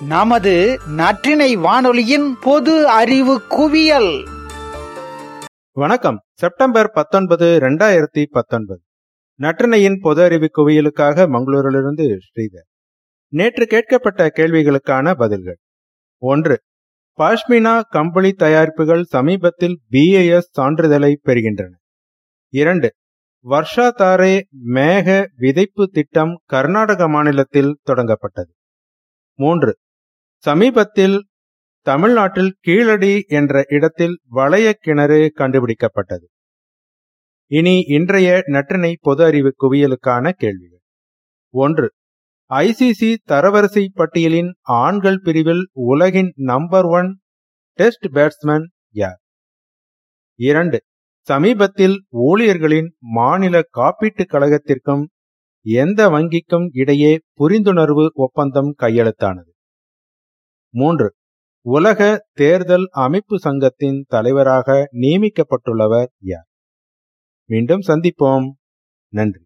நமது நற்றினை வானொலியின் பொது அறிவு குவியல். வணக்கம். செப்டம்பர் பத்தொன்பது இரண்டாயிரத்தி பத்தொன்பது. நற்றினையின் பொது அறிவு குவியலுக்காக மங்களூரிலிருந்து ஸ்ரீதர். நேற்று கேட்கப்பட்ட கேள்விகளுக்கான பதில்கள். ஒன்று பாஷ்மினா கம்பளி தயாரிப்புகள் சமீபத்தில் பிஏஎஸ் சான்றிதழை பெறுகின்றன. இரண்டு வர்ஷா தாரே மேக விதைப்பு திட்டம் கர்நாடக மாநிலத்தில் தொடங்கப்பட்டது. மூன்று சமீபத்தில் தமிழ்நாட்டில் கீழடி என்ற இடத்தில் வளைய கிணறு கண்டுபிடிக்கப்பட்டது. இனி இன்றைய நற்றினை பொது அறிவு குவியலுக்கான கேள்விகள். ஒன்று ஐசிசி தரவரிசை பட்டியலின் ஆண்கள் பிரிவில் உலகின் நம்பர் ஒன் டெஸ்ட் பேட்ஸ்மேன் யார்? இரண்டு சமீபத்தில் ஊழியர்களின் மாநில காப்பீட்டுக் கழகத்திற்கும் எந்த வங்கிக்கும் இடையே புரிந்துணர்வு ஒப்பந்தம் கையெழுத்தானது? மூன்று. உலக தேர்தல் அமைப்பு சங்கத்தின் தலைவராக நியமிக்கப்பட்டுள்ளவர் யார்? மீண்டும் சந்திப்போம். நன்றி.